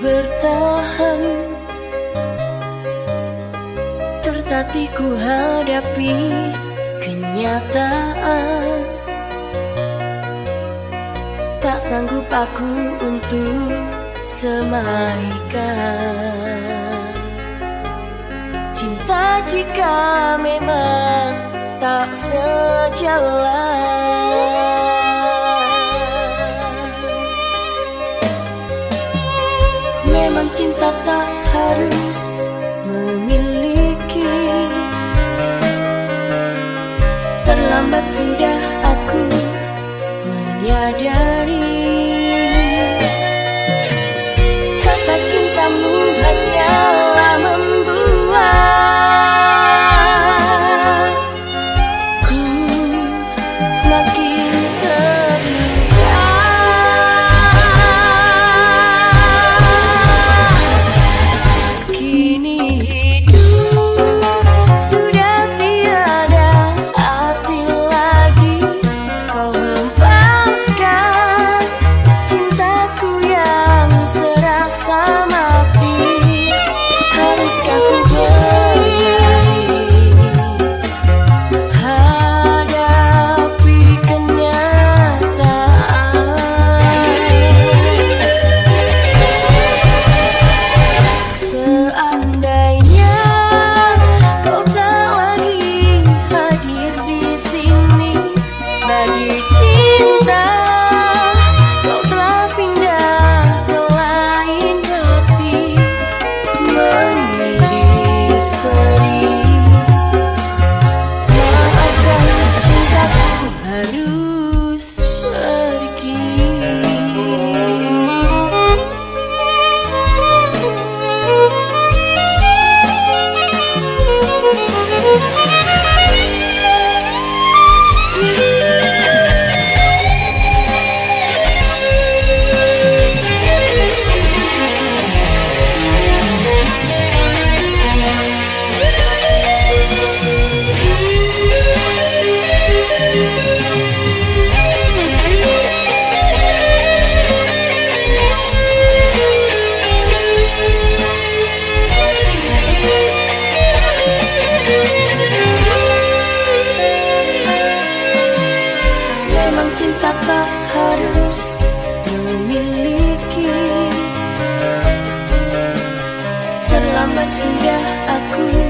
bertahan. Tertati ku hadapi kenyataan. Tak sanggup aku untuk semaikan. Cinta jika memang tak sejalan 순간 sudah aku